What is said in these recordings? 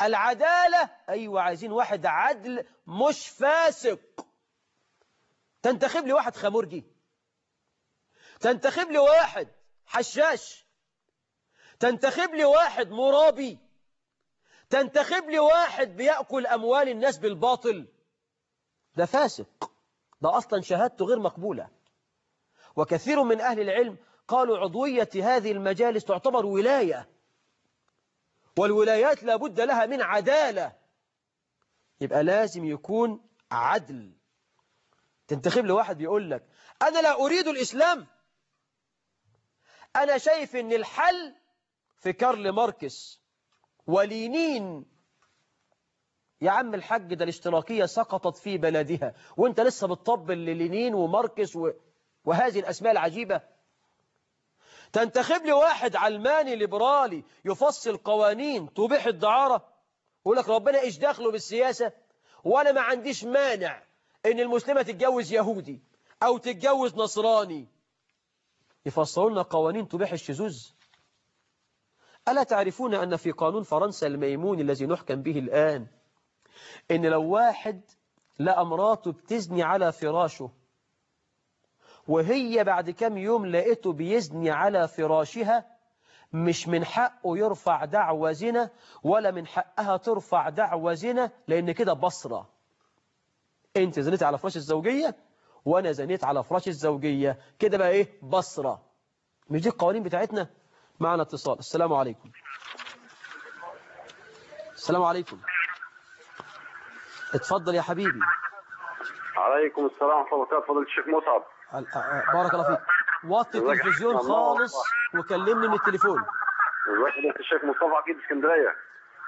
العدالة. أيوة عايزين واحد عدل مش فاسق. تنتخب لي واحد خمرجي تنتخب لي واحد حشاش. تنتخب لي واحد مرابي. تنتخب لي واحد بيأكل أموال الناس بالباطل. ده فاسق. ده أصلا شهادته غير مقبولة. وكثير من أهل العلم قالوا عضوية هذه المجالس تعتبر ولاية. والولايات لابد لها من عدالة. يبقى لازم يكون عدل. تنتخب لي واحد بيقول لك أنا لا أريد الإسلام. أنا شايف أن الحل في كارل ماركس ولينين. يا عم الحاج ده الاشتراكية سقطت في بلدها وأنت لسه بتطبل للينين وماركس و... وهذه الأسماء العجيبة. تنتخب لي واحد علماني ليبرالي يفصل قوانين تبيح الدعارة؟ يقول لك ربنا إيش دخله بالسياسة؟ وأنا ما عنديش مانع إن المسلمة تتجوز يهودي أو تتجوز نصراني. يفصلوا لنا قوانين تبيح الشذوذ. ألا تعرفون أن في قانون فرنسا الميمون الذي نحكم به الآن إن لو واحد لقى مراته بتزني على فراشه وهي بعد كم يوم لقيته بيزني على فراشها مش من حقه يرفع دعوى زنا ولا من حقها ترفع دعوى زنا لأن كده بصرة. أنت زنيت على فراش الزوجية وأنا زنيت على فراش الزوجية. كده بقى إيه؟ بصرة. مش دي القوانين بتاعتنا؟ معنا اتصال. السلام عليكم. السلام عليكم. اتفضل يا حبيبي. عليكم السلام ورحمة الله وبركاته. فضيلة الشيخ مصعب. بارك الله فيك. وطي التلفزيون خالص وكلمني من التليفون. ازيك فضيلة الشيخ مصطفى أكيد اسكندرية.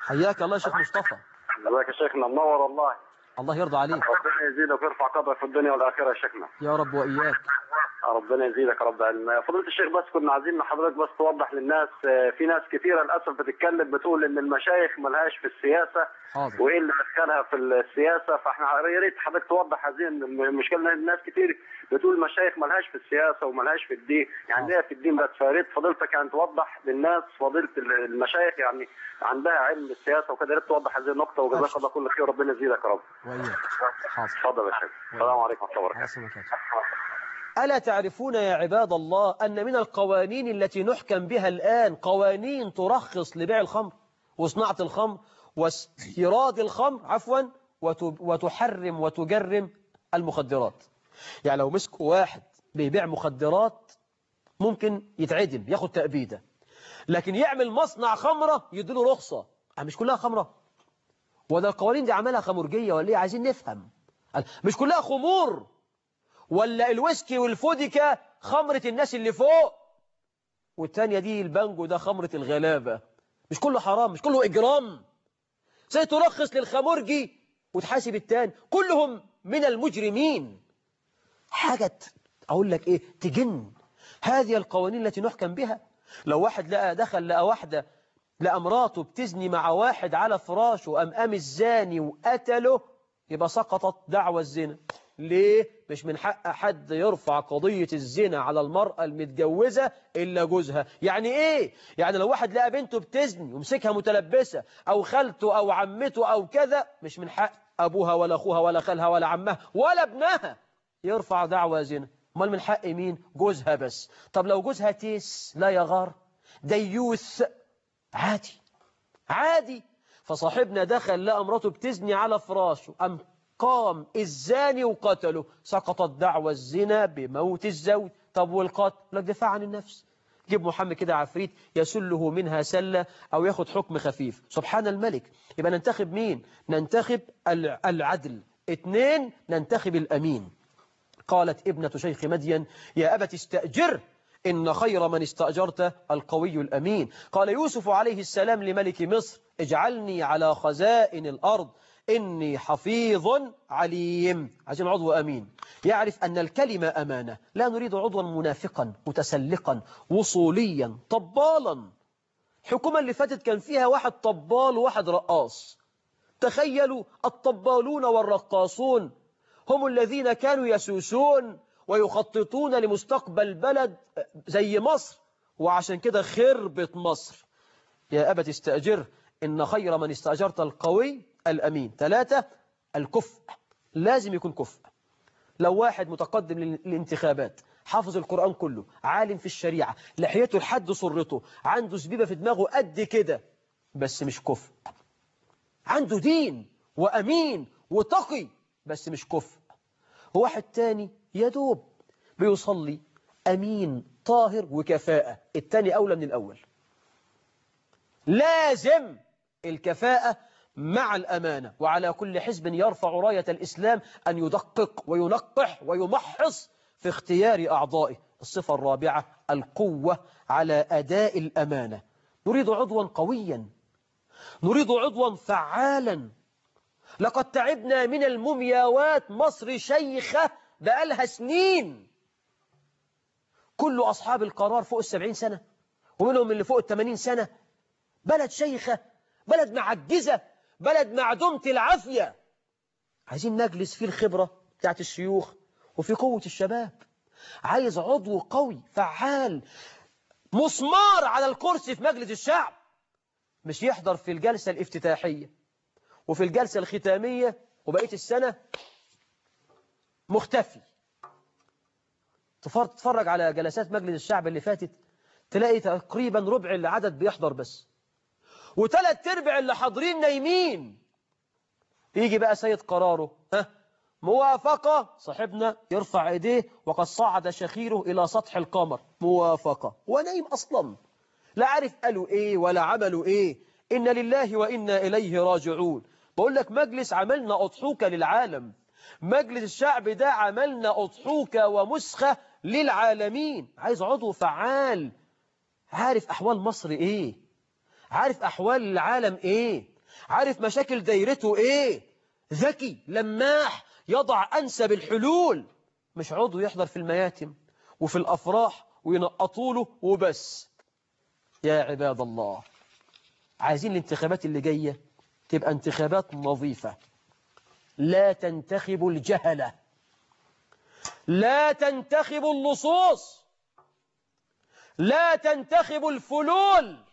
حياك الله يا شيخ مصطفى. ازيك يا شيخنا. منور والله الله يرضى عليك. ربنا يزيدك ويرفع قدرك في الدنيا والآخرة يا شيخنا. يا رب وإياك. ربنا يزيدك رب علم فضيلة الشيخ بس كنا عايزين حضرتك بس توضح للناس آه، في ناس كثيرة للأسف بتتكلم بتقول إن المشايخ ملهاش في السياسة حاضر. وإيه اللي دخلها في السياسة فإحنا يا ريت حضرتك توضح هذه المشكلة. لأن الناس كتير بتقول المشايخ ملهاش في السياسة وملهاش في الدين. يعني ليها في الدين بس؟ فيا ريت فضيلتك يعني توضح للناس فضيلة المشايخ يعني عندها علم السياسة وكده يا ريت توضح هذه النقطة وجزاك الله كل خير. وربنا يزيدك يا رب. وإياك. حاضر. اتفضل يا شيخ. السلام عليكم ورحمة الله وبركاته. ألا تعرفون يا عباد الله أن من القوانين التي نحكم بها الآن قوانين ترخص لبيع الخمر وصناعة الخمر واستيراد الخمر عفوا وت- وتحرم وتجرم المخدرات. يعني لو مسكوا واحد بيبيع مخدرات ممكن يتعدم ياخد تأبيدة. لكن يعمل مصنع خمرة يديله رخصة. أه مش كلها خمرة. وده القوانين دي عملها خمرجية ولا إيه؟ عايزين نفهم. مش كلها خمور. ولا الويسكي والفوديكا خمرة الناس اللي فوق؟ والتانية دي البانجو ده خمرة الغلابة. مش كله حرام مش كله إجرام. زي ترخص للخمرجي وتحاسب التاني. كلهم من المجرمين. حاجة أقول لك إيه؟ تجن. هذه القوانين التي نحكم بها. لو واحد لقى دخل لقى واحدة لقى مراته بتزني مع واحد على فراشه أم قام الزاني وقتله يبقى سقطت دعوى الزنا. ليه؟ مش من حق حد يرفع قضية الزنا على المرأة المتجوزة إلا جوزها. يعني إيه؟ يعني لو واحد لقى بنته بتزني ومسكها متلبسة أو خالته أو عمته أو كذا مش من حق أبوها ولا أخوها ولا خالها ولا عمها ولا ابنها يرفع دعوى زنا. أمال من حق مين؟ جوزها بس. طب لو جوزها تيس لا يغار ديوث عادي عادي. فصاحبنا دخل لقى مراته بتزني على فراشه أم قام الزاني وقتله. سقطت دعوى الزنا بموت الزوج. طب والقتل؟ لك دفاع عن النفس. جيب محمد كده عفريت يسله منها سلة أو ياخد حكم خفيف. سبحان الملك. يبقى ننتخب مين؟ ننتخب الع- العدل. اثنين ننتخب الأمين. قالت ابنة شيخ مدين يا أبت استأجر إن خير من استأجرت القوي الأمين. قال يوسف عليه السلام لملك مصر اجعلني على خزائن الأرض. إني حفيظ عليم. عشان عضو أمين. يعرف أن الكلمة أمانة. لا نريد عضوا منافقا متسلقا وصوليا طبالا. حكومة اللي فاتت كان فيها واحد طبال وواحد رقاص. تخيلوا الطبالون والرقاصون. هم الذين كانوا يسوسون ويخططون لمستقبل بلد زي مصر. وعشان كده خربت مصر. يا أبت استأجر إن خير من استأجرت القوي الأمين. ثلاثة الكفء. لازم يكون كفء. لو واحد متقدم للانتخابات حافظ القرآن كله عالم في الشريعة لحيته لحد سرته عنده زبيبة في دماغه قد كده بس مش كفء. عنده دين وأمين وتقي بس مش كفء. واحد تاني يدوب بيصلي أمين طاهر وكفاءة. التاني أولى من الأول. لازم الكفاءة مع الأمانة وعلى كل حزب يرفع راية الإسلام أن يدقق وينقح ويمحص في اختيار أعضائه. الصفة الرابعة القوة على أداء الأمانة. نريد عضوا قويا. نريد عضوا فعالا. لقد تعبنا من المومياوات مصر شيخة بقالها سنين. كل أصحاب القرار فوق السبعين سنة ومنهم اللي فوق الثمانين سنة. بلد شيخة بلد معجزة بلد معدومة العافية. عايزين نجلس فيه الخبرة بتاعت الشيوخ وفي قوة الشباب. عايز عضو قوي فعال مسمار على الكرسي في مجلس الشعب. مش يحضر في الجلسة الافتتاحية وفي الجلسة الختامية وبقية السنة. مختفي. تتفرج على جلسات مجلس الشعب اللي فاتت تلاقي تقريبا ربع العدد بيحضر بس. وثلاث أرباع اللي حاضرين نايمين. يجي بقى سيد قراره ها موافقة صاحبنا يرفع إيديه وقد صعد شخيره إلى سطح القمر. موافقة. ونايم أصلا. لا عارف قالوا إيه ولا عملوا إيه. إن لله وإنا إليه راجعون. بقول لك مجلس عملنا أضحوكة للعالم. مجلس الشعب ده عملنا أضحوكة ومسخة للعالمين. عايز عضو فعال. عارف أحوال مصر إيه؟ عارف أحوال العالم إيه؟ عارف مشاكل دايرته إيه؟ ذكي لماح يضع أنسب الحلول. مش عضو يحضر في المياتم وفي الأفراح وينقطوا له وبس. يا عباد الله عايزين الانتخابات اللي جاية تبقى انتخابات نظيفة. لا تنتخبوا الجهلة. لا تنتخبوا اللصوص. لا تنتخبوا الفلول.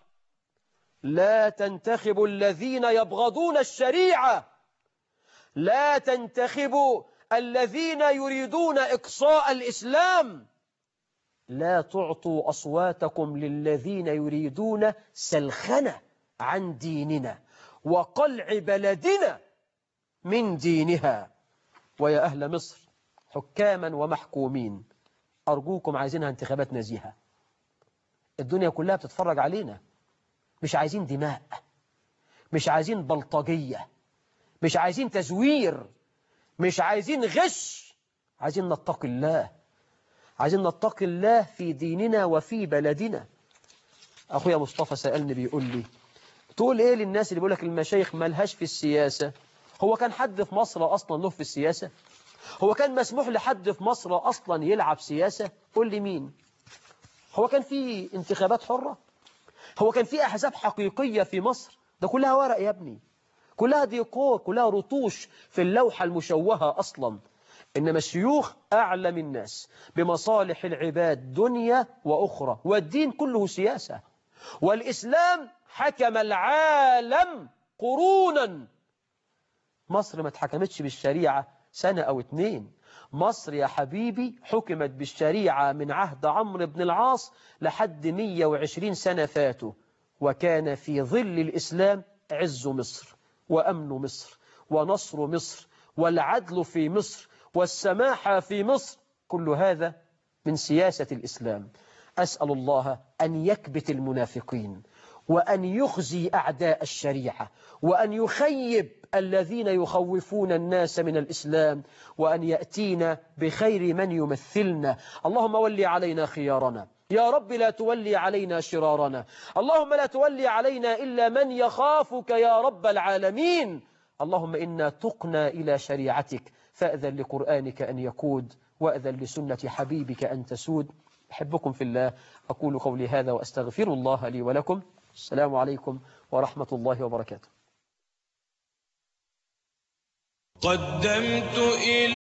لا تنتخبوا الذين يبغضون الشريعة. لا تنتخبوا الذين يريدون إقصاء الإسلام. لا تعطوا أصواتكم للذين يريدون سلخنة عن ديننا وقلع بلدنا من دينها. ويا أهل مصر حكاما ومحكومين أرجوكم عايزينها انتخابات نزيهة. الدنيا كلها بتتفرج علينا. مش عايزين دماء مش عايزين بلطجية مش عايزين تزوير مش عايزين غش. عايزين نتقي الله عايزين نتقي الله في ديننا وفي بلدنا. أخويا مصطفى سألني بيقول لي تقول إيه للناس اللي بيقول لك المشايخ ملهاش في السياسة؟ هو كان حد في مصر أصلا له في السياسة؟ هو كان مسموح لحد في مصر أصلا يلعب سياسة؟ قول لي مين. هو كان في انتخابات حرة؟ هو كان في أحزاب حقيقية في مصر. ده كلها ورق يا ابني. كلها ديكور كلها رطوش في اللوحة المشوهة أصلا. إنما الشيوخ أعلم الناس بمصالح العباد دنيا وأخرى والدين كله سياسة. والإسلام حكم العالم قرونا. مصر ما اتحكمتش بالشريعة سنة أو اتنين. مصر يا حبيبي حكمت بالشريعة من عهد عمرو بن العاص لحد 120 سنة فاتوا وكان في ظل الإسلام عز مصر وأمن مصر ونصر مصر والعدل في مصر والسماحة في مصر كل هذا من سياسة الإسلام. أسأل الله أن يكبت المنافقين. وأن يخزي أعداء الشريعة وأن يخيب الذين يخوفون الناس من الإسلام وأن يأتينا بخير من يمثلنا. اللهم ولي علينا خيارنا. يا رب لا تولي علينا شرارنا. اللهم لا تولي علينا إلا من يخافك يا رب العالمين. اللهم إنا تقنا إلى شريعتك. فأذن لقرآنك أن يقود وأذن لسنة حبيبك أن تسود. أحبكم في الله. أقول قولي هذا وأستغفر الله لي ولكم. السلام عليكم ورحمة الله وبركاته. قدمت إلى